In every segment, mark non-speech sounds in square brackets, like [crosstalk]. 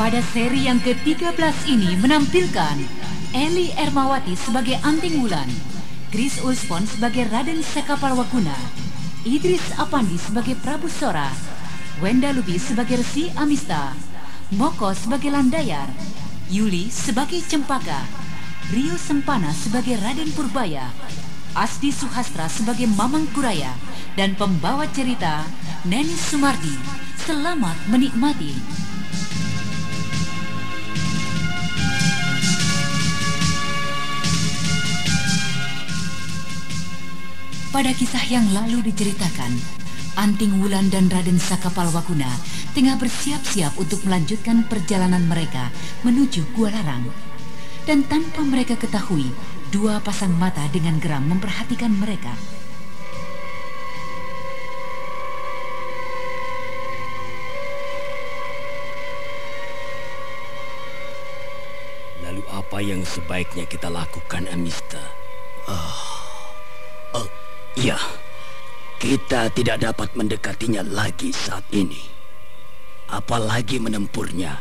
Pada seri yang ke-13 ini menampilkan Eli Ermawati sebagai Anting Wulan, Chris Ulspon sebagai Raden Sekapalwaguna, Idris Apandi sebagai Prabu Sora, Wenda Lubis sebagai Resi Amista, Moko sebagai Landayar, Yuli sebagai Cempaka, Rio Sempana sebagai Raden Purbaya, Asdi Suhastra sebagai Mamang Kuraya, dan pembawa cerita Neni Sumardi. Selamat menikmati. Pada kisah yang lalu diceritakan, Anting Wulan dan Raden Sakapalwakuna tengah bersiap-siap untuk melanjutkan perjalanan mereka menuju Gua Larang. Dan tanpa mereka ketahui, dua pasang mata dengan geram memperhatikan mereka. Lalu apa yang sebaiknya kita lakukan, Amista? Oh, iya. Kita tidak dapat mendekatinya lagi saat ini. Apalagi menempurnya.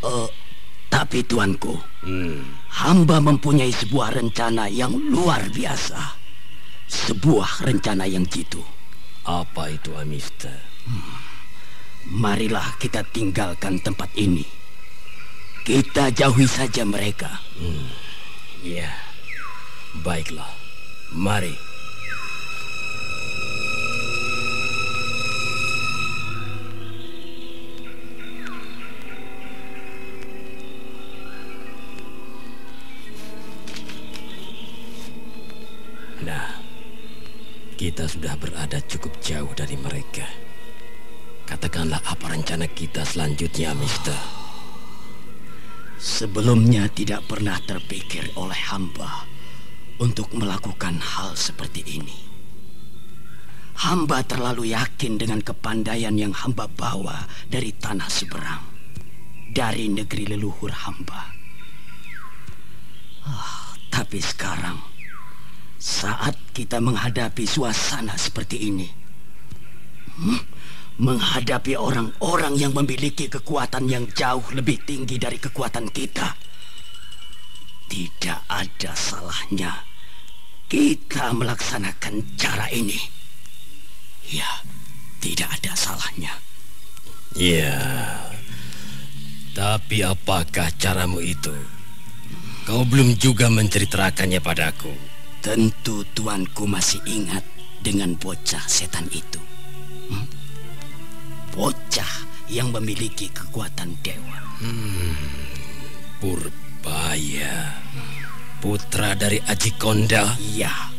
Oh, tapi tuanku, hamba mempunyai sebuah rencana yang luar biasa. Sebuah rencana yang jitu. Apa itu, Amista? Marilah kita tinggalkan tempat ini. Kita jauhi saja mereka. Ya, baiklah. Mari. Nah, kita sudah berada cukup jauh dari mereka. Katakanlah apa rencana kita selanjutnya, Mister. Sebelumnya tidak pernah terpikir oleh hamba untuk melakukan hal seperti ini. Hamba terlalu yakin dengan kepandaian yang hamba bawa dari tanah seberang, dari negeri leluhur hamba. Ah, tapi sekarang, saat kita menghadapi suasana seperti ini, hmm, menghadapi orang-orang yang memiliki kekuatan yang jauh lebih tinggi dari kekuatan kita, tidak ada salahnya kita melaksanakan cara ini. Ya, tidak ada salahnya. Ya, tapi apakah caramu itu? Kau belum juga menceritakannya padaku. Tentu tuanku masih ingat dengan bocah setan itu. Hmm? Bocah yang memiliki kekuatan dewa. Purbaya, putra dari Aji Konda. Iya.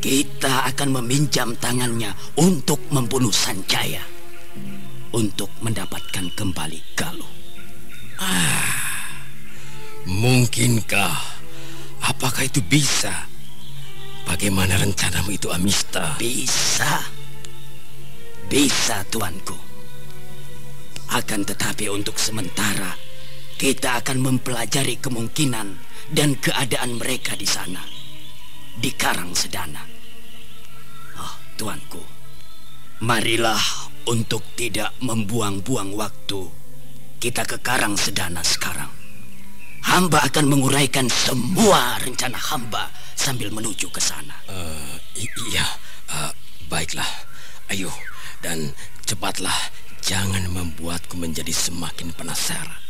Kita akan meminjam tangannya untuk membunuh Sanjaya. Untuk mendapatkan kembali Galuh. Mungkinkah? Apakah itu bisa? Bagaimana rencanamu itu, Amista? Bisa. Bisa, tuanku. Akan tetapi untuk sementara, kita akan mempelajari kemungkinan dan keadaan mereka di sana. Di Karang Sedana. Oh, tuanku. Marilah untuk tidak membuang-buang waktu. Kita ke Karang Sedana sekarang. Hamba akan menguraikan semua rencana hamba sambil menuju ke sana. I- iya, eh, baiklah. Ayo, dan cepatlah. Jangan membuatku menjadi semakin penasaran.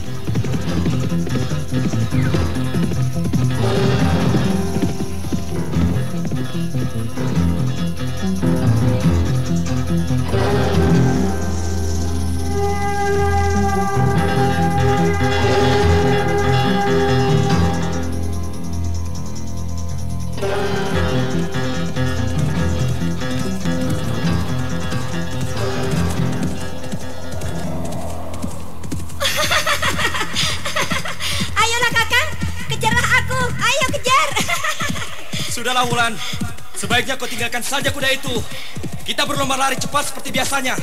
Sudahlah Wulan, sebaiknya kau tinggalkan saja kuda itu. Kita berlomba lari cepat seperti biasanya.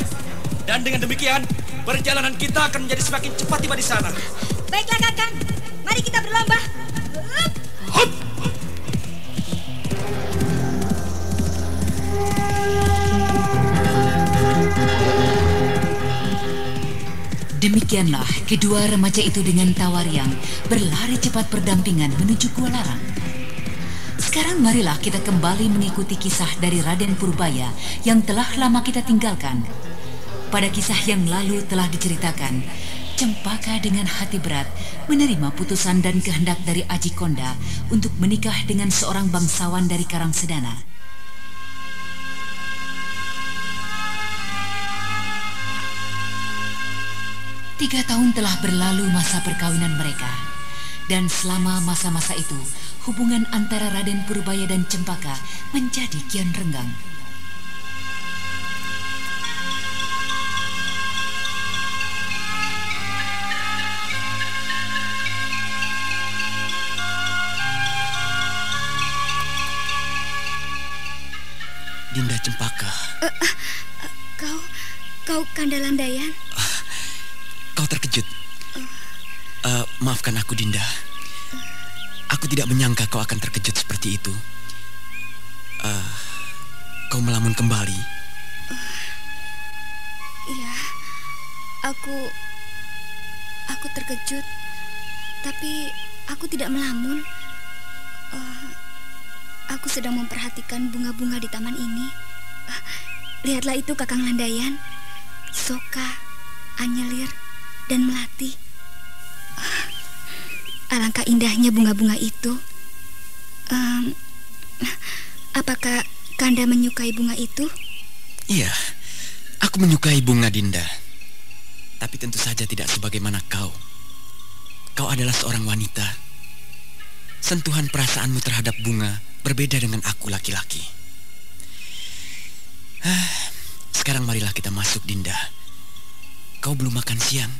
Dan dengan demikian, perjalanan kita akan menjadi semakin cepat tiba di sana. Baiklah Kakang, mari kita berlomba. Hup! Demikianlah kedua remaja itu dengan Tawariang berlari cepat berdampingan menuju Gua Larang. Sekarang marilah kita kembali mengikuti kisah dari Raden Purbaya yang telah lama kita tinggalkan. Pada kisah yang lalu telah diceritakan, Cempaka dengan hati berat menerima putusan dan kehendak dari Aji Konda untuk menikah dengan seorang bangsawan dari Karangsedana. Tiga tahun telah berlalu masa perkawinan mereka. Dan selama masa-masa itu, hubungan antara Raden Purbaya dan Cempaka menjadi kian renggang. Dinda Cempaka, Kau, kau Kandalandayan? Tidak menyangka kau akan terkejut seperti itu. Eh, kau melamun kembali. Iya, aku, aku terkejut. Tapi aku tidak melamun. Eh, aku sedang memperhatikan bunga-bunga di taman ini. Eh, lihatlah itu Kakang Landayan, Soka, indahnya bunga-bunga itu. Em, apakah Kanda menyukai bunga itu? Iya, aku menyukai bunga Dinda. Tapi tentu saja tidak sebagaimana kau. Kau adalah seorang wanita. Sentuhan perasaanmu terhadap bunga berbeda dengan aku laki-laki. Ah, Sekarang marilah kita masuk, Dinda. Kau belum makan siang.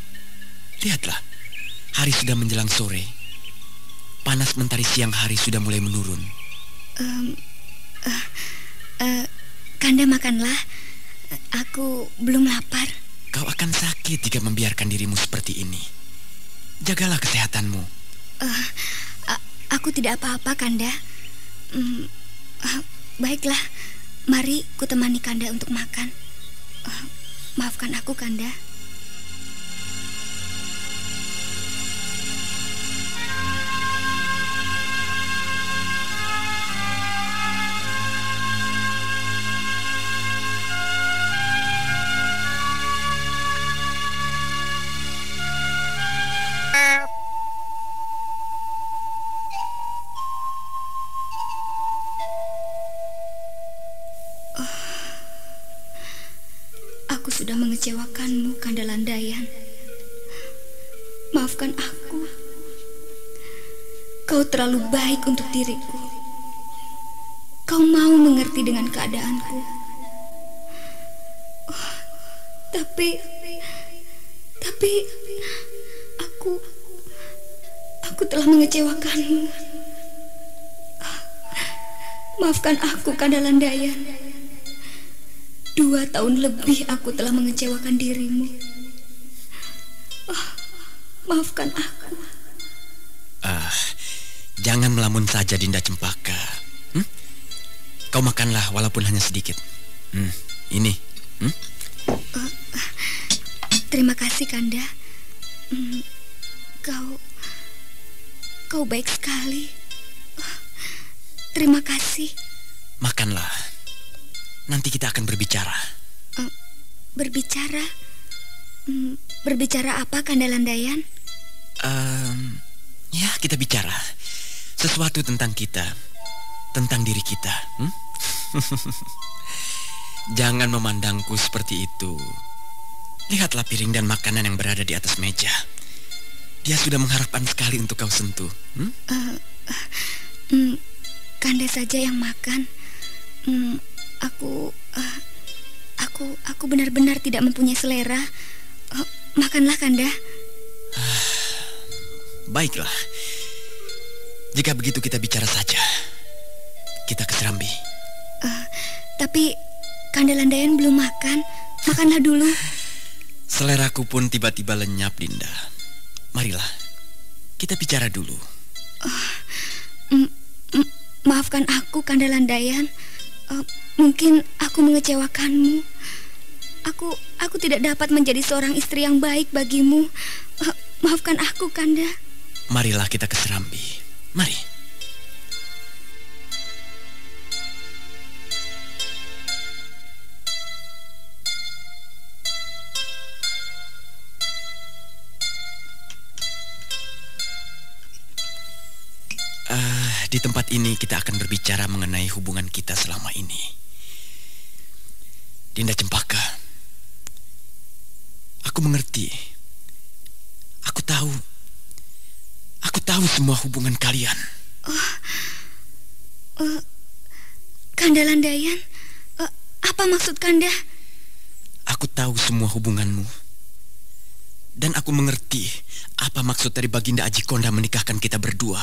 Lihatlah, hari sudah menjelang sore. Panas mentari siang hari sudah mulai menurun. Eh, Kanda makanlah. Aku belum lapar. Kau akan sakit jika membiarkan dirimu seperti ini. Jagalah kesehatanmu. A- aku tidak apa-apa, Kanda. Hmm, ah, baiklah, mari ku temani Kanda untuk makan. Ah, maafkan aku, Kanda. Terlalu baik untuk diriku. Kau mau mengerti dengan keadaanku. Oh, tapi, tapi, aku, aku telah mengecewakanmu. Maafkan aku, Kanda Landayan. Dua tahun lebih aku telah mengecewakan dirimu. Ah, maafkan aku. Ah, jangan melamun saja Dinda Cempaka. Hmm? Kau makanlah walaupun hanya sedikit. Hmm, ini. Hmm? Terima kasih, Kanda. Hmm, kau, kau baik sekali. Ah, Terima kasih. Makanlah. Nanti kita akan berbicara. Berbicara, Hmm, berbicara apa, Kanda Landayan? Ehm, ya, kita bicara sesuatu tentang kita, tentang diri kita. hmm? [laughs] Jangan memandangku seperti itu. Lihatlah piring dan makanan yang berada di atas meja. Dia sudah mengharapkan sekali untuk kau sentuh. hmm? Hmm, Kanda saja yang makan. Hmm, aku, ah, aku, aku benar-benar tidak mempunyai selera. Oh, makanlah, Kanda. Baiklah. Jika begitu kita bicara saja. kita ke Serambi. Uh, tapi Kandalandayan belum makan. Makanlah dulu. [laughs] Seleraku pun tiba-tiba lenyap, Dinda. Marilah, kita bicara dulu. Uh, maafkan aku, Kandalandayan. Uh, mungkin aku mengecewakanmu. Aku aku tidak dapat menjadi seorang istri yang baik bagimu. Uh, maafkan aku, Kanda. Marilah kita ke Serambi. Mari. Di tempat ini kita akan berbicara mengenai hubungan kita selama ini. Dinda Cempaka, aku mengerti. Aku tahu. Aku tahu semua hubungan kalian. Oh, uh, Kanda Landayan, uh, apa maksud Kanda? Aku tahu semua hubunganmu. Dan aku mengerti apa maksud dari Baginda Aji Konda menikahkan kita berdua.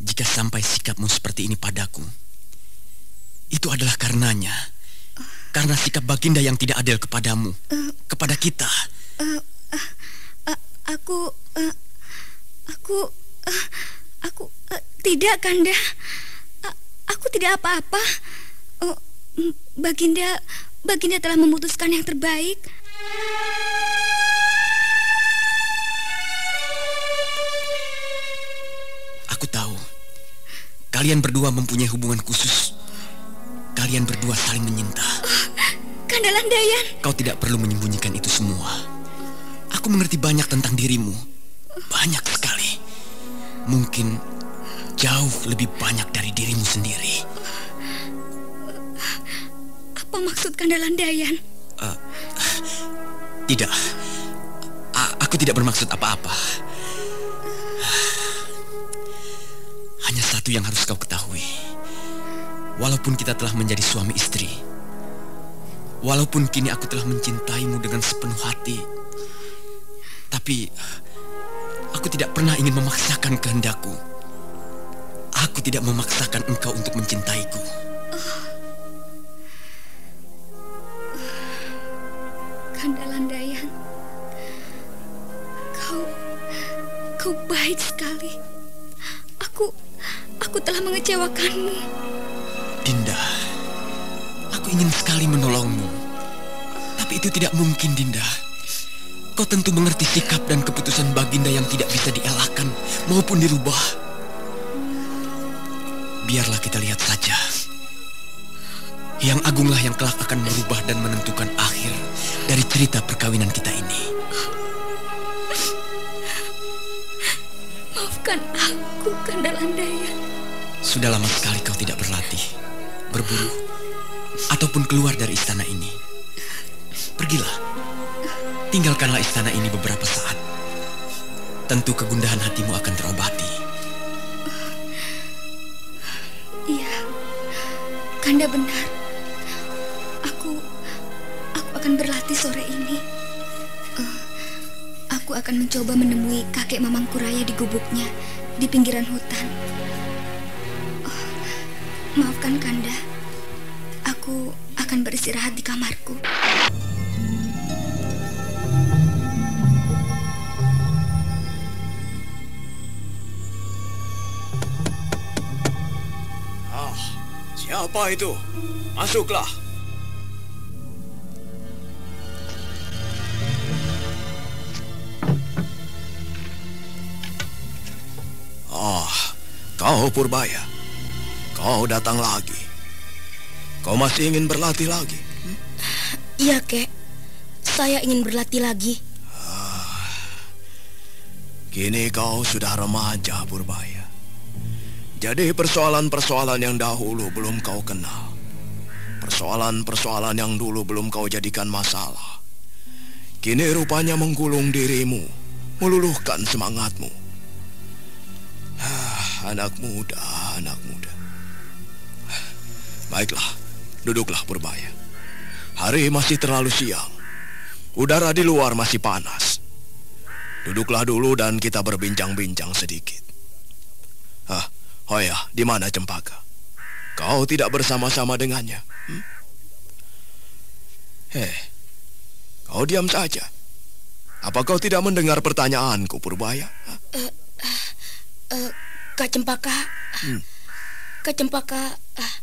Jika sampai sikapmu seperti ini padaku, itu adalah karenanya. Karena sikap Baginda yang tidak adil kepadamu, uh, kepada kita. Uh, uh, uh, aku, uh, aku, uh, aku uh, tidak, Kanda. Uh, aku tidak apa-apa. Uh, Baginda, Baginda telah memutuskan yang terbaik. Aku tahu Kalian berdua mempunyai hubungan khusus. Kalian berdua saling menyinta. Oh, Kandalan Dayan. Kau tidak perlu menyembunyikan itu semua. Aku mengerti banyak tentang dirimu. Banyak sekali. Mungkin jauh lebih banyak dari dirimu sendiri. Apa maksud Kandalan Dayan? Uh, tidak. A aku tidak bermaksud apa-apa. Hanya satu yang harus kau ketahui. Walaupun kita telah menjadi suami istri, walaupun kini aku telah mencintaimu dengan sepenuh hati, tapi aku tidak pernah ingin memaksakan kehendakku. Aku tidak memaksakan engkau untuk mencintaiku. Kandalandayan, kau, kau baik sekali. Aku Aku telah mengecewakanmu. Dinda, aku ingin sekali menolongmu. Tapi itu tidak mungkin, Dinda. Kau tentu mengerti sikap dan keputusan Baginda yang tidak bisa dielakkan maupun dirubah. Biarlah kita lihat saja. Yang agunglah yang kelak akan merubah dan menentukan akhir dari cerita perkawinan kita ini. Maafkan aku, Kandalandaya. Sudah lama sekali kau tidak berlatih, berburu, ataupun keluar dari istana ini. Pergilah, tinggalkanlah istana ini beberapa saat. Tentu kegundahan hatimu akan terobati. Iya, Kanda benar. Aku, aku akan berlatih sore ini. Uh, aku akan mencoba menemui kakek Mamang Kuraya di gubuknya di pinggiran hutan. Maafkan Kanda. Aku akan beristirahat siapa itu? Masuklah. Ah, kau Purbaya. Kau datang lagi. Kau masih ingin berlatih lagi? Hmm? Iya, kek. Saya ingin berlatih lagi. Ah, kini kau sudah remaja, Purbaya. Jadi persoalan-persoalan yang dahulu belum kau kenal. Persoalan-persoalan yang dulu belum kau jadikan masalah. Kini rupanya menggulung dirimu, meluluhkan semangatmu. Ah, anak muda, anak muda. Baiklah, duduklah Purbaya. Hari masih terlalu siang. Udara di luar masih panas. Duduklah dulu dan kita berbincang-bincang sedikit. Ah, oh ya, di mana Cempaka? Kau tidak bersama-sama dengannya. Hmm? Heh, kau diam saja. Apa kau tidak mendengar pertanyaanku, Purbaya? Uh, uh, uh, Kak Cempaka, hmm. Kak Cempaka, uh,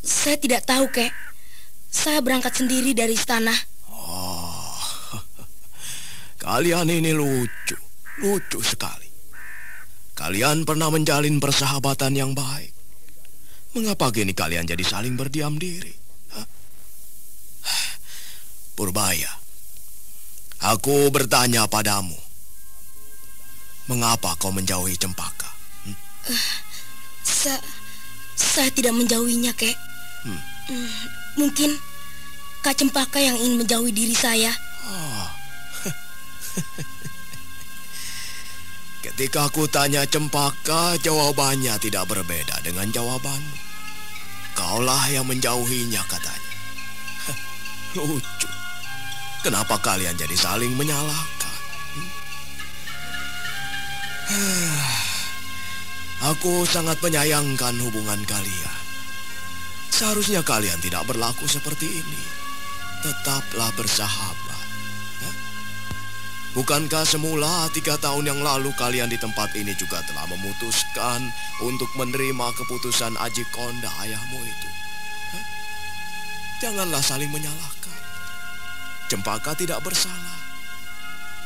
saya tidak tahu, kek. Saya berangkat sendiri dari istana. Oh, [laughs] kalian ini lucu, lucu sekali. Kalian pernah menjalin persahabatan yang baik. Mengapa kini kalian jadi saling berdiam diri? Hah? Purbaya, aku bertanya padamu. Mengapa kau menjauhi Cempaka? Hmm? Uh, sa saya tidak menjauhinya, kek. Hmm. Hmm, mungkin Kak Cempaka yang ingin menjauhi diri saya. Oh. [laughs] Ketika aku tanya Cempaka, jawabannya tidak berbeda dengan jawabanmu. Kaulah yang menjauhinya katanya. Lucu. Kenapa kalian jadi saling menyalahkan? Hmm? [sighs] Aku sangat menyayangkan hubungan kalian. Seharusnya kalian tidak berlaku seperti ini. Tetaplah bersahabat. Bukankah semula tiga tahun yang lalu kalian di tempat ini juga telah memutuskan untuk menerima keputusan Aji Konda ayahmu itu? Hah? Janganlah saling menyalahkan. Cempaka tidak bersalah.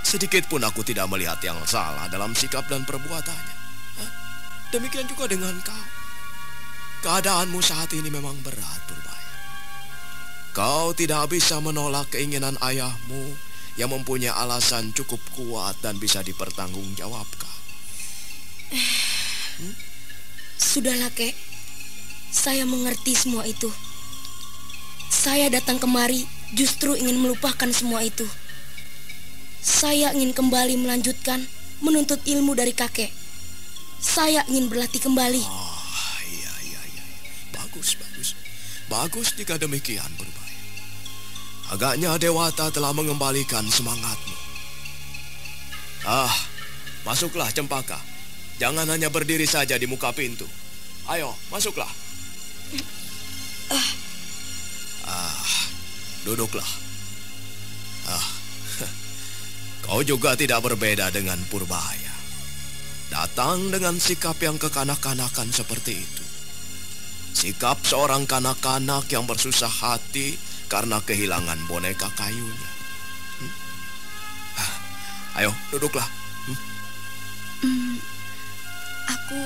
Sedikit pun aku tidak melihat yang salah dalam sikap dan perbuatannya. Hah? Demikian juga dengan kau. Keadaanmu saat ini memang berat, berbahaya. Kau tidak bisa menolak keinginan ayahmu yang mempunyai alasan cukup kuat dan bisa dipertanggungjawabkan. Hmm? Sudahlah, Kek. Saya mengerti semua itu. Saya datang kemari justru ingin melupakan semua itu. Saya ingin kembali melanjutkan menuntut ilmu dari kakek. Saya ingin berlatih kembali. Oh, iya, iya, iya. Bagus, bagus. Bagus jika demikian, berubah. Agaknya Dewata telah mengembalikan semangatmu. Ah, masuklah Cempaka. Jangan hanya berdiri saja di muka pintu. Ayo, masuklah. Ah, duduklah. Ah, [laughs] kau juga tidak berbeda dengan Purbaya. Datang dengan sikap yang kekanak-kanakan seperti itu. Sikap seorang kanak-kanak yang bersusah hati karena kehilangan boneka kayunya. Hmm? Ah, ayo, duduklah. Hmm? Hmm, aku,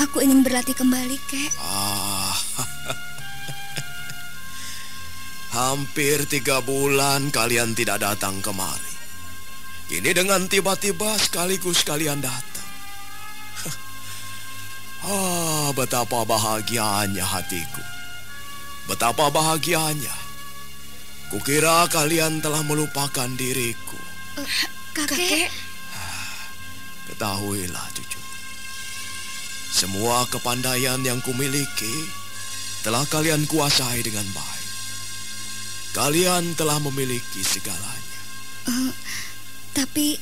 aku ingin berlatih kembali, kek. Ah, [laughs] hampir tiga bulan kalian tidak datang kemari. Ini dengan tiba-tiba sekaligus kalian datang. Ah, betapa bahagianya hatiku. Betapa bahagianya. Kukira kalian telah melupakan diriku. Uh, kakek. Ketahuilah cucu. Semua kepandaian yang kumiliki telah kalian kuasai dengan baik. Kalian telah memiliki segalanya. Uh, tapi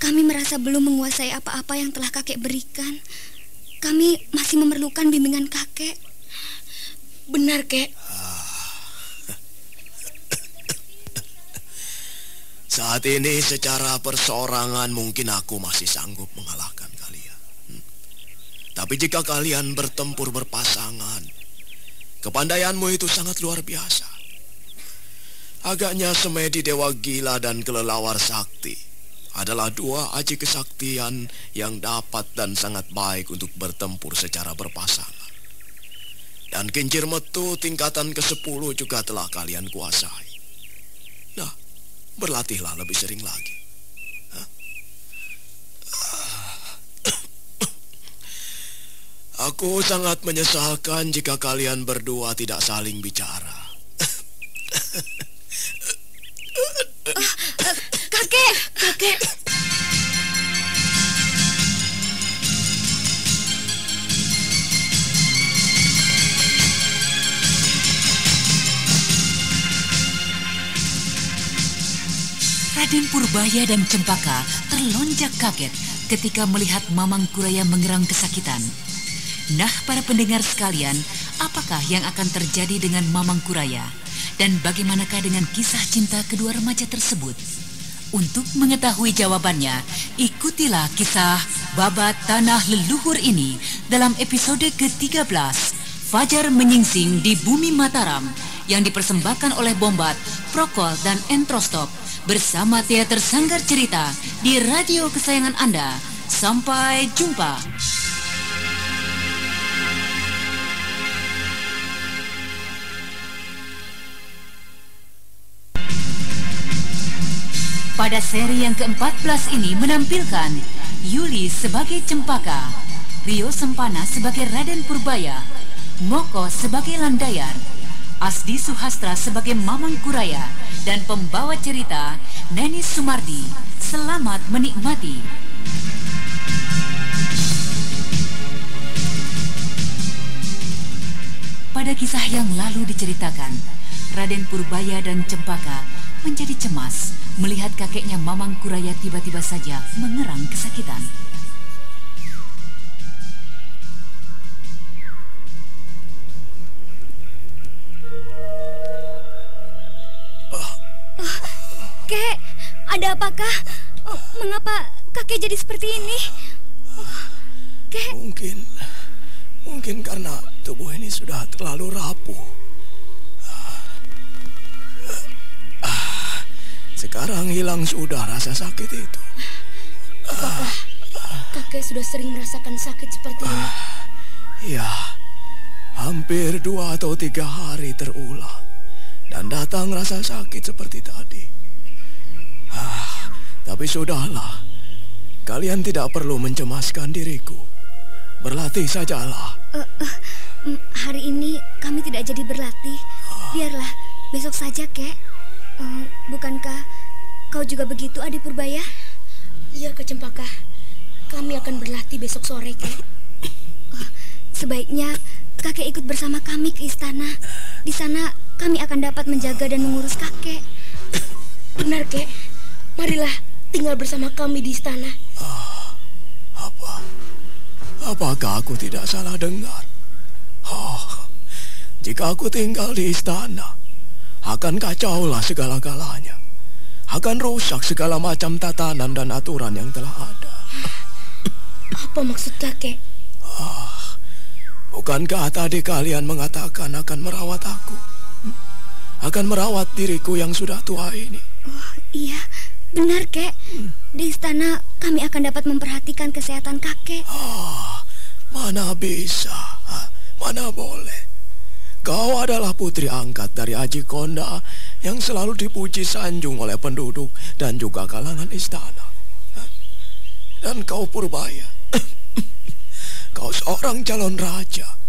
kami merasa belum menguasai apa-apa yang telah kakek berikan. Kami masih memerlukan bimbingan kakek. Benar, kek. Saat ini secara perseorangan mungkin aku masih sanggup mengalahkan kalian. Hmm. Tapi jika kalian bertempur berpasangan, kepandaianmu itu sangat luar biasa. Agaknya Semedi Dewa Gila dan Kelelawar Sakti adalah dua aji kesaktian yang dapat dan sangat baik untuk bertempur secara berpasangan. Dan kincir metu tingkatan ke-10 juga telah kalian kuasai. Nah, berlatihlah lebih sering lagi. Aku sangat menyesalkan jika kalian berdua tidak saling bicara. Raden Purbaya dan Cempaka terlonjak kaget ketika melihat Mamang Kuraya mengerang kesakitan. Nah, para pendengar sekalian, apakah yang akan terjadi dengan Mamang Kuraya? Dan bagaimanakah dengan kisah cinta kedua remaja tersebut? Untuk mengetahui jawabannya, ikutilah kisah Babat Tanah Leluhur ini dalam episode ke-13, Fajar Menyingsing di Bumi Mataram, yang dipersembahkan oleh Bombat, Prokol, dan Entrostop bersama Teater Sanggar Cerita di radio kesayangan Anda. Sampai jumpa. Pada seri yang ke-14 ini menampilkan Yuli sebagai Cempaka, Rio Sempana sebagai Raden Purbaya, Moko sebagai Landayar, Asdi Suhastra sebagai Mamang Kuraya, dan pembawa cerita Neni Sumardi. Selamat menikmati. Pada kisah yang lalu diceritakan, Raden Purbaya dan Cempaka menjadi cemas melihat kakeknya Mamang Kuraya tiba-tiba saja mengerang kesakitan. Oh, kek, ada apakah? Oh, mengapa kakek jadi seperti ini? Oh, kek. Mungkin, mungkin karena tubuh ini sudah terlalu rapuh. Sekarang hilang sudah rasa sakit itu. Apakah kakek sudah sering merasakan sakit seperti ini? Ya, hampir dua atau tiga hari terulang. Dan datang rasa sakit seperti tadi. Ah, tapi sudahlah. Kalian tidak perlu mencemaskan diriku. Berlatih sajalah. Uh, uh, hari ini kami tidak jadi berlatih. Biarlah, besok saja, kek. Uh, bukankah kau juga begitu, Adik Purbaya? Iya, Kak Cempaka. Kami akan berlatih besok sore, Kek. Uh, sebaiknya kakek ikut bersama kami ke istana. Di sana kami akan dapat menjaga dan mengurus kakek. Benar, Kek. Marilah tinggal bersama kami di istana. Ah, apa? Apakah aku tidak salah dengar? Oh, jika aku tinggal di istana, akan kacaulah segala-galanya. Akan rusak segala macam tatanan dan aturan yang telah ada. Apa maksud kakek? Ah, bukankah tadi kalian mengatakan akan merawat aku? Hmm? Akan merawat diriku yang sudah tua ini? Oh, iya, benar, Kek. Hmm. Di istana kami akan dapat memperhatikan kesehatan kakek. Ah, mana bisa, mana boleh. Kau adalah putri angkat dari Aji Konda yang selalu dipuji sanjung oleh penduduk dan juga kalangan istana. Dan kau Purbaya, [coughs] kau seorang calon raja,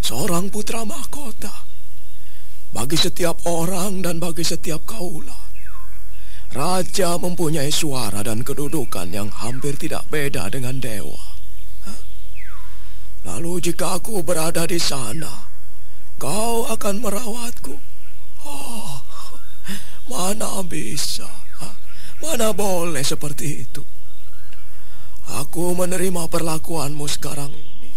seorang putra mahkota. Bagi setiap orang dan bagi setiap kaula, raja mempunyai suara dan kedudukan yang hampir tidak beda dengan dewa. Lalu jika aku berada di sana, Kau akan merawatku. Oh, mana bisa, mana boleh seperti itu. Aku menerima perlakuanmu sekarang ini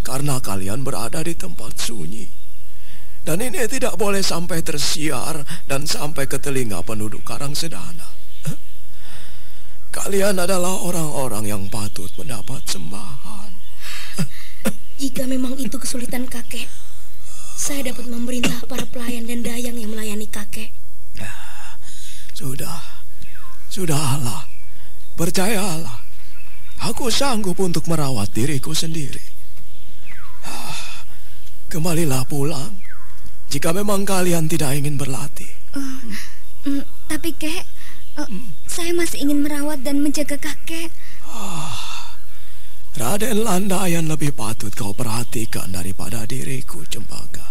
karena kalian berada di tempat sunyi. Dan ini tidak boleh sampai tersiar dan sampai ke telinga penduduk Karang Sedana. Kalian adalah orang-orang yang patut mendapat sembahan. Jika memang itu kesulitan kakek, saya dapat memerintah para pelayan dan dayang yang melayani kakek. Nah, sudah, sudahlah, percayalah. Aku sanggup untuk merawat diriku sendiri. Ah, kembalilah pulang jika memang kalian tidak ingin berlatih. Uh, mm, tapi kek, uh, mm. saya masih ingin merawat dan menjaga kakek. Ah, Raden Landayan lebih patut kau perhatikan daripada diriku, Cempaka.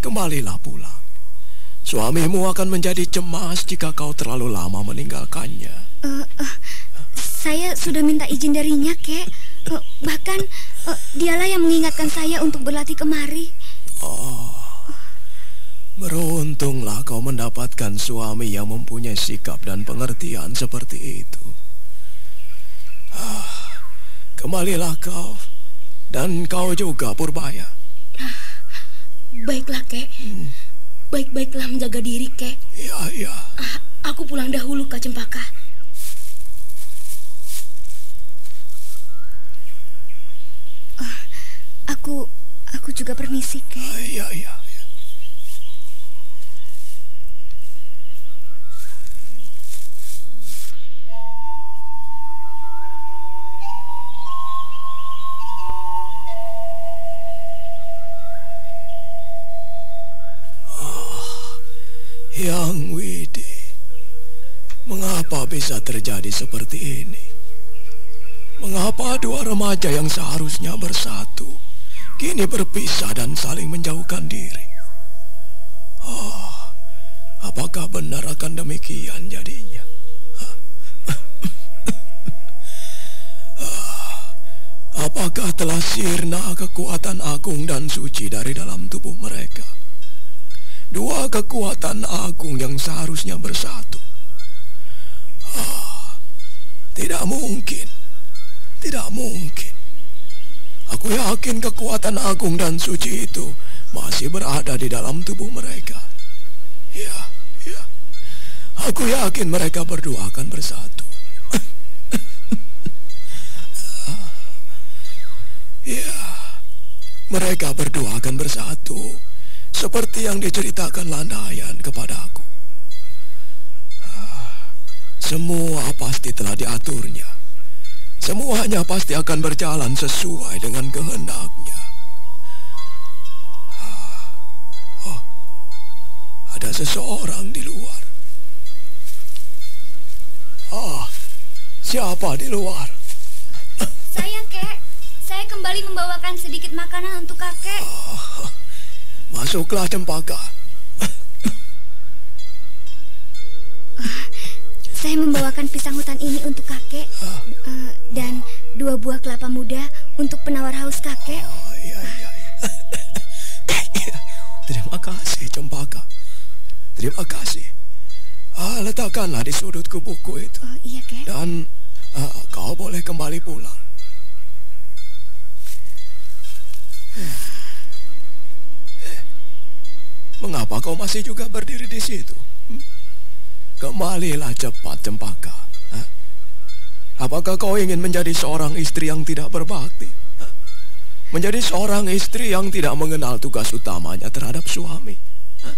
Kembalilah pulang. Suamimu akan menjadi cemas jika kau terlalu lama meninggalkannya. Uh, uh, saya sudah minta izin darinya, kek. Uh, bahkan uh, dialah yang mengingatkan saya untuk berlatih kemari. Oh, beruntunglah kau mendapatkan suami yang mempunyai sikap dan pengertian seperti itu. Ah, kembalilah kau. Dan kau juga, Purbaya. Baiklah, Kek. Baik-baiklah menjaga diri, Kek. Iya, iya. Ah, aku pulang dahulu, Kak Cempaka. Uh, aku aku juga permisi, Kek. Uh, iya, iya. Yang Widi, mengapa bisa terjadi seperti ini? Mengapa dua remaja yang seharusnya bersatu kini berpisah dan saling menjauhkan diri? Oh, apakah benar akan demikian jadinya? [laughs] Apakah telah sirna kekuatan agung dan suci dari dalam tubuh mereka? Dua kekuatan agung yang seharusnya bersatu. Ah, tidak mungkin. Tidak mungkin. Aku yakin kekuatan agung dan suci itu masih berada di dalam tubuh mereka. Ya, ya. Aku yakin mereka berdua akan bersatu. ya, mereka berdua akan bersatu seperti yang diceritakan Landayan kepadaku. Semua pasti telah diaturnya. Semuanya pasti akan berjalan sesuai dengan kehendaknya. Oh, ada seseorang di luar. Ah, siapa di luar? Saya, Kek. Saya kembali membawakan sedikit makanan untuk kakek. Oh, Masuklah cempaka. saya membawakan pisang hutan ini untuk kakek uh, dan dua buah kelapa muda untuk penawar haus kakek. Oh, iya, iya, iya. [coughs] Terima kasih cempaka. Terima kasih. Ah, letakkanlah di sudut kubuku itu. Oh, iya, kek. Dan kau boleh kembali pulang. Hmm. Mengapa kau masih juga berdiri di situ? Hmm? Kembalilah cepat, Cempaka. Hah? Apakah kau ingin menjadi seorang istri yang tidak berbakti? Hah? Menjadi seorang istri yang tidak mengenal tugas utamanya terhadap suami? Hah?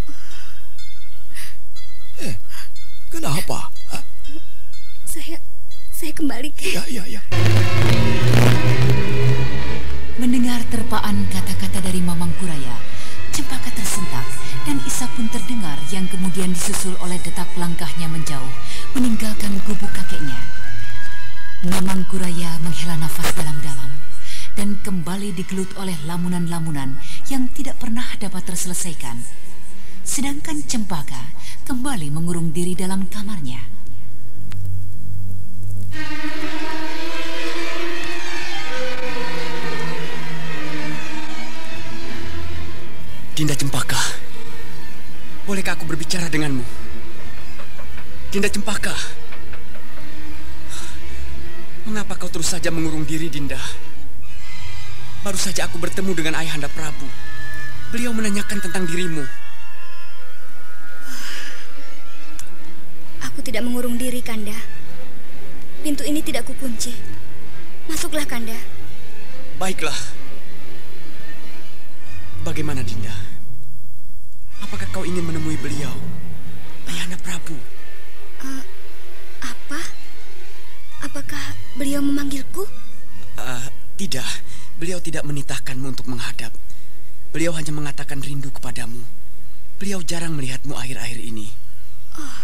Eh, kenapa? Hah? Saya, saya kembali ke... Ya, ya, ya. Mendengar terpaan kata-kata dari Mamang Kuraya, Cempaka tersentak dan Isa pun terdengar yang kemudian disusul oleh detak langkahnya menjauh, meninggalkan gubuk kakeknya. Mamang Kuraya menghela nafas dalam-dalam dan kembali digelut oleh lamunan-lamunan yang tidak pernah dapat terselesaikan. Sedangkan Cempaka kembali mengurung diri dalam kamarnya. Dinda Cempaka, bolehkah aku berbicara denganmu? Dinda Cempaka, mengapa kau terus saja mengurung diri, Dinda? Baru saja aku bertemu dengan Ayahanda Prabu. Beliau menanyakan tentang dirimu. Aku tidak mengurung diri, Kanda. Pintu ini tidak kukunci. Masuklah, Kanda. Baiklah. Bagaimana Dinda? Apakah kau ingin menemui beliau? Ayahanda Prabu. Uh, apa? Apakah beliau memanggilku? Uh, tidak. Beliau tidak menitahkanmu untuk menghadap. Beliau hanya mengatakan rindu kepadamu. Beliau jarang melihatmu akhir-akhir ini. Oh,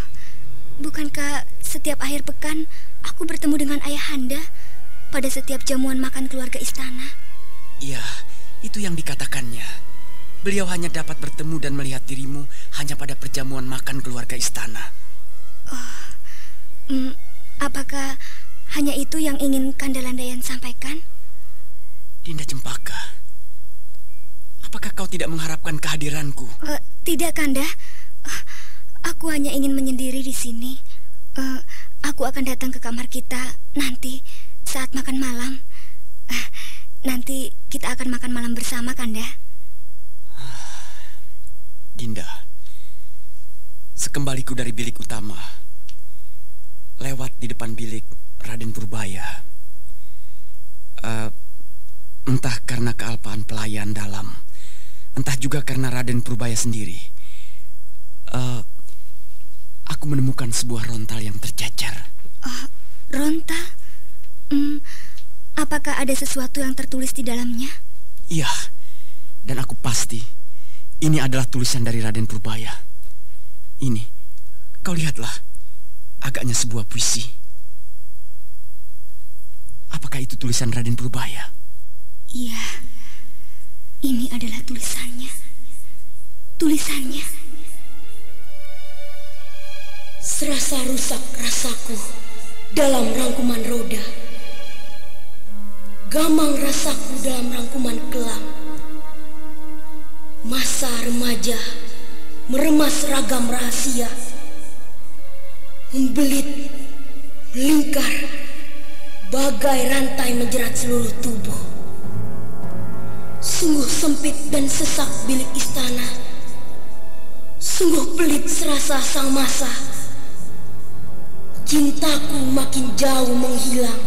bukankah setiap akhir pekan aku bertemu dengan ayahanda pada setiap jamuan makan keluarga istana? Iya, itu yang dikatakannya. Beliau hanya dapat bertemu dan melihat dirimu hanya pada perjamuan makan keluarga istana. Oh, mm, apakah hanya itu yang ingin Kandalandayan sampaikan? Dinda Cempaka, apakah kau tidak mengharapkan kehadiranku? Uh, tidak, Kanda. Uh, aku hanya ingin menyendiri di sini. Uh, aku akan datang ke kamar kita nanti saat makan malam. Uh, nanti kita akan makan malam bersama, Kanda. Dinda, sekembaliku dari bilik utama, lewat di depan bilik Raden Purbaya. Uh, entah karena kealpaan pelayan dalam, entah juga karena Raden Purbaya sendiri. Uh, aku menemukan sebuah rontal yang tercecer. Uh, rontal? Hmm, apakah ada sesuatu yang tertulis di dalamnya? Iya, dan aku pasti ini adalah tulisan dari Raden Purbaya. Ini, kau lihatlah, agaknya sebuah puisi. Apakah itu tulisan Raden Purbaya? Iya, ini adalah tulisannya. Tulisannya. Serasa rusak rasaku dalam rangkuman roda. Gamang rasaku dalam rangkuman kelam Masa remaja meremas ragam rahasia, membelit, melingkar, bagai rantai menjerat seluruh tubuh. Sungguh sempit dan sesak bilik istana, sungguh pelit serasa sang masa. Cintaku makin jauh menghilang,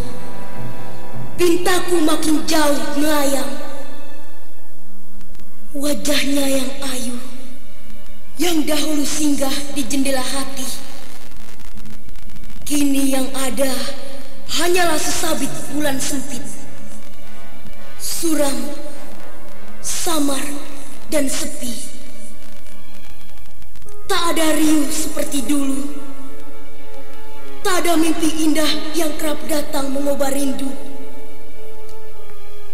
pintaku makin jauh melayang. Wajahnya yang ayu, yang dahulu singgah di jendela hati. Kini yang ada hanyalah sesabit bulan sempit. Suram, samar, dan sepi. Tak ada riuh seperti dulu. Tak ada mimpi indah yang kerap datang mengobar rindu.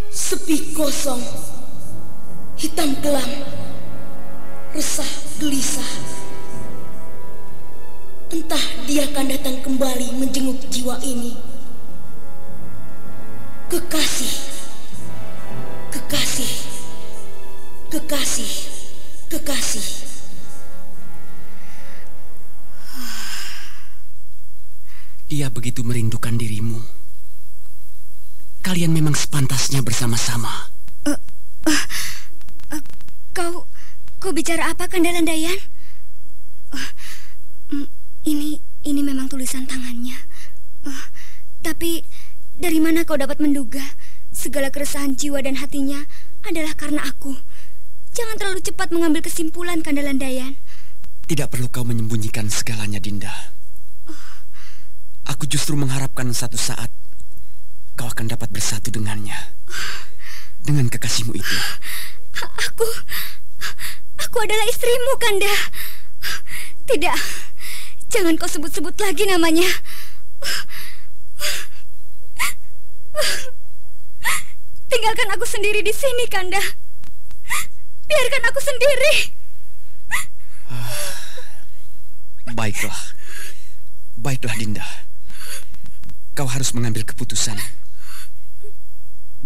Sepi kosong hitam kelam, resah gelisah. Entah dia akan datang kembali menjenguk jiwa ini. Kekasih, kekasih, kekasih, kekasih. Dia begitu merindukan dirimu. Kalian memang sepantasnya bersama-sama. Uh, uh. Kau, kau bicara apa, Kandalan Dayan? Oh, ini, ini memang tulisan tangannya. Oh, tapi dari mana kau dapat menduga segala keresahan jiwa dan hatinya adalah karena aku? Jangan terlalu cepat mengambil kesimpulan, Kandalan Dayan. Tidak perlu kau menyembunyikan segalanya, Dinda. Oh. Aku justru mengharapkan satu saat kau akan dapat bersatu dengannya. Dengan kekasihmu itu. Aku Aku adalah istrimu, Kanda. Tidak. Jangan kau sebut-sebut lagi namanya. Tinggalkan aku sendiri di sini, Kanda. Biarkan aku sendiri. Baiklah. Baiklah, Dinda. Kau harus mengambil keputusan.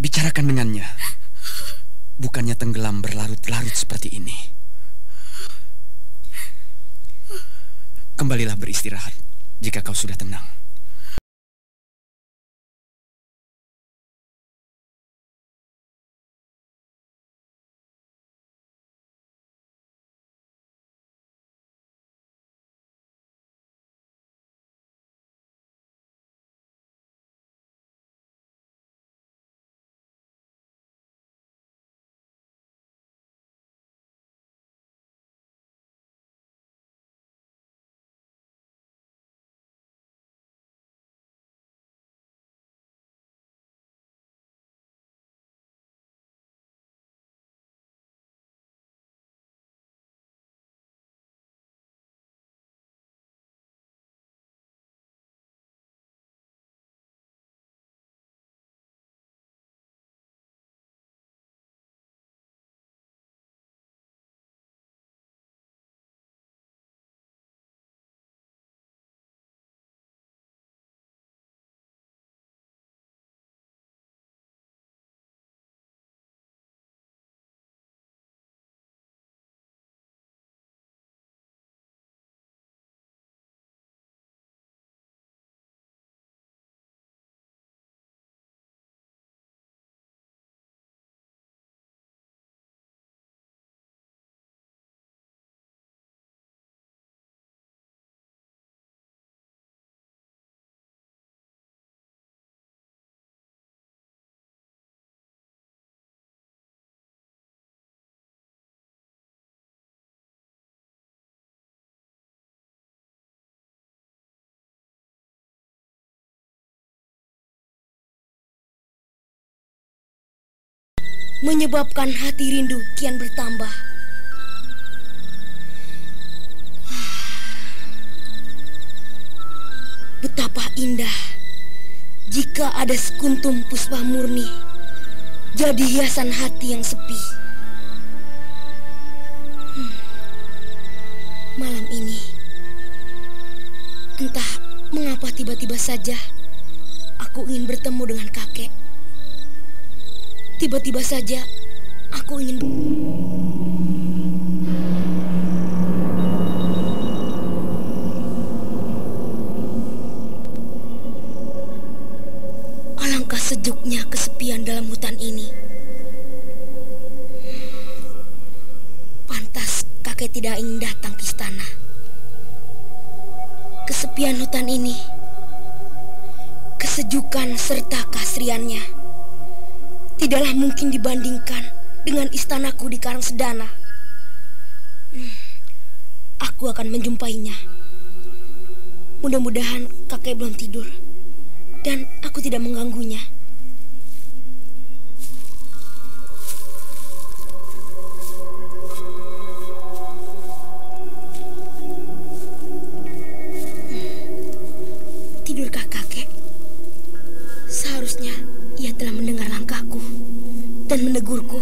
Bicarakan dengannya. Bukannya tenggelam berlarut-larut seperti ini. Kembalilah beristirahat jika kau sudah tenang. Menyebabkan hati rindu kian bertambah. Betapa indah jika ada sekuntum puspa murni jadi hiasan hati yang sepi. Hmm. Malam ini, entah mengapa tiba-tiba saja aku ingin bertemu dengan kakek. Tiba-tiba saja aku ingin... Alangkah sejuknya kesepian dalam hutan ini. Pantas kakek tidak ingin datang ke istana. Kesepian hutan ini, kesejukan serta kasriannya tidaklah mungkin dibandingkan dengan istanaku di Karang Sedana. Hmm, aku akan menjumpainya. Mudah-mudahan kakek belum tidur dan aku tidak mengganggunya. Dan menegurku.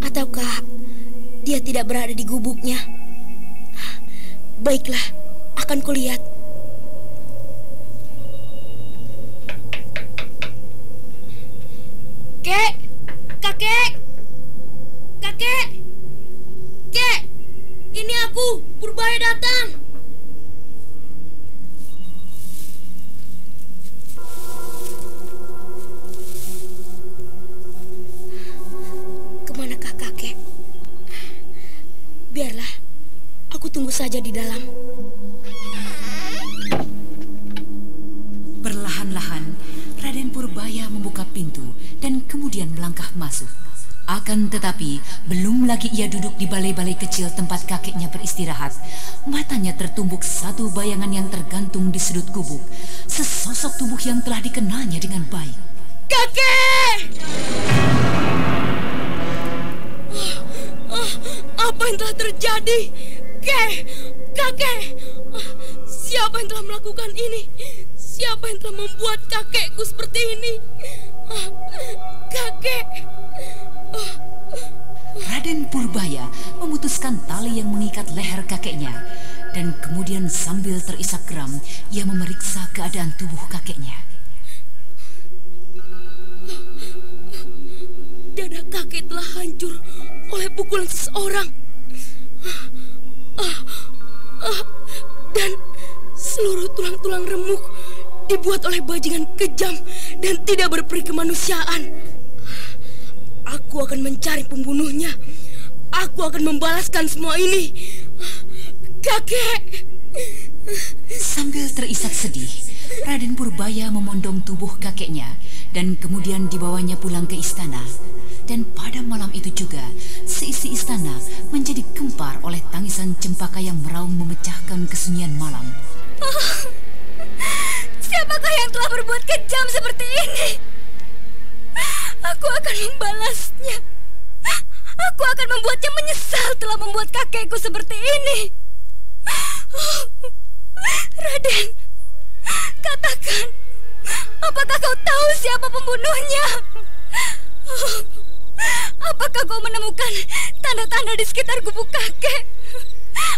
Ataukah dia tidak berada di gubuknya? Baiklah, akan kulihat. Gubuk. Sesosok tubuh yang telah dikenalnya dengan baik. Kakek! Apa yang telah terjadi? Kakek, kakek, siapa yang telah melakukan ini? Siapa yang telah membuat kakekku seperti ini? Kakek. Raden Purbaya memutuskan tali yang mengikat leher kakeknya dan kemudian sambil terisak geram ia memeriksa keadaan tubuh kakeknya. Dada kakek telah hancur oleh pukulan seseorang. Dan seluruh tulang-tulang remuk dibuat oleh bajingan kejam dan tidak berperi kemanusiaan. Aku akan mencari pembunuhnya. Aku akan membalaskan semua ini. Kakek! Sambil terisak sedih, Raden Purbaya memondong tubuh kakeknya dan kemudian dibawanya pulang ke istana. Dan pada malam itu juga, seisi istana menjadi gempar oleh tangisan cempaka yang meraung memecahkan kesunyian malam. Oh, [laughs] siapakah yang telah berbuat kejam seperti ini? Aku akan membalasnya. Aku akan membuatnya menyesal telah membuat kakekku seperti ini. Raden, katakan, apakah kau tahu siapa pembunuhnya? Apakah kau menemukan tanda-tanda di sekitar gubuk kakek?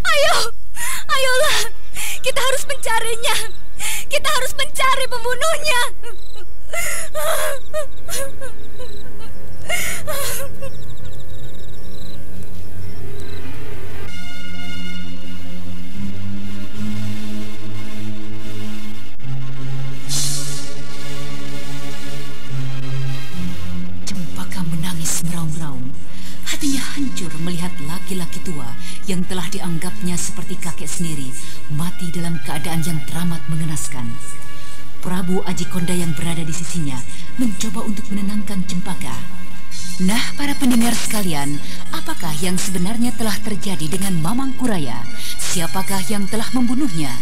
Ayo, ayolah, kita harus mencarinya. Kita harus mencari pembunuhnya. Laki-laki tua yang telah dianggapnya seperti kakek sendiri mati dalam keadaan yang teramat mengenaskan. Prabu Aji Konda yang berada di sisinya mencoba untuk menenangkan Cempaka. Nah, para pendengar sekalian, apakah yang sebenarnya telah terjadi dengan Mamang Kuraya? Siapakah yang telah membunuhnya?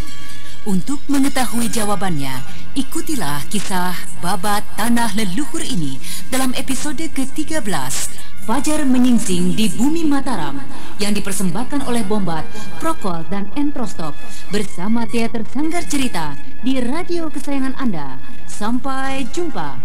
Untuk mengetahui jawabannya, Ikutilah kisah babat tanah leluhur ini dalam episode ke-13 Fajar Menyingsing di Bumi Mataram yang dipersembahkan oleh Bombat, Prokol, dan Entrostop bersama Teater Sanggar Cerita di radio kesayangan Anda. Sampai jumpa.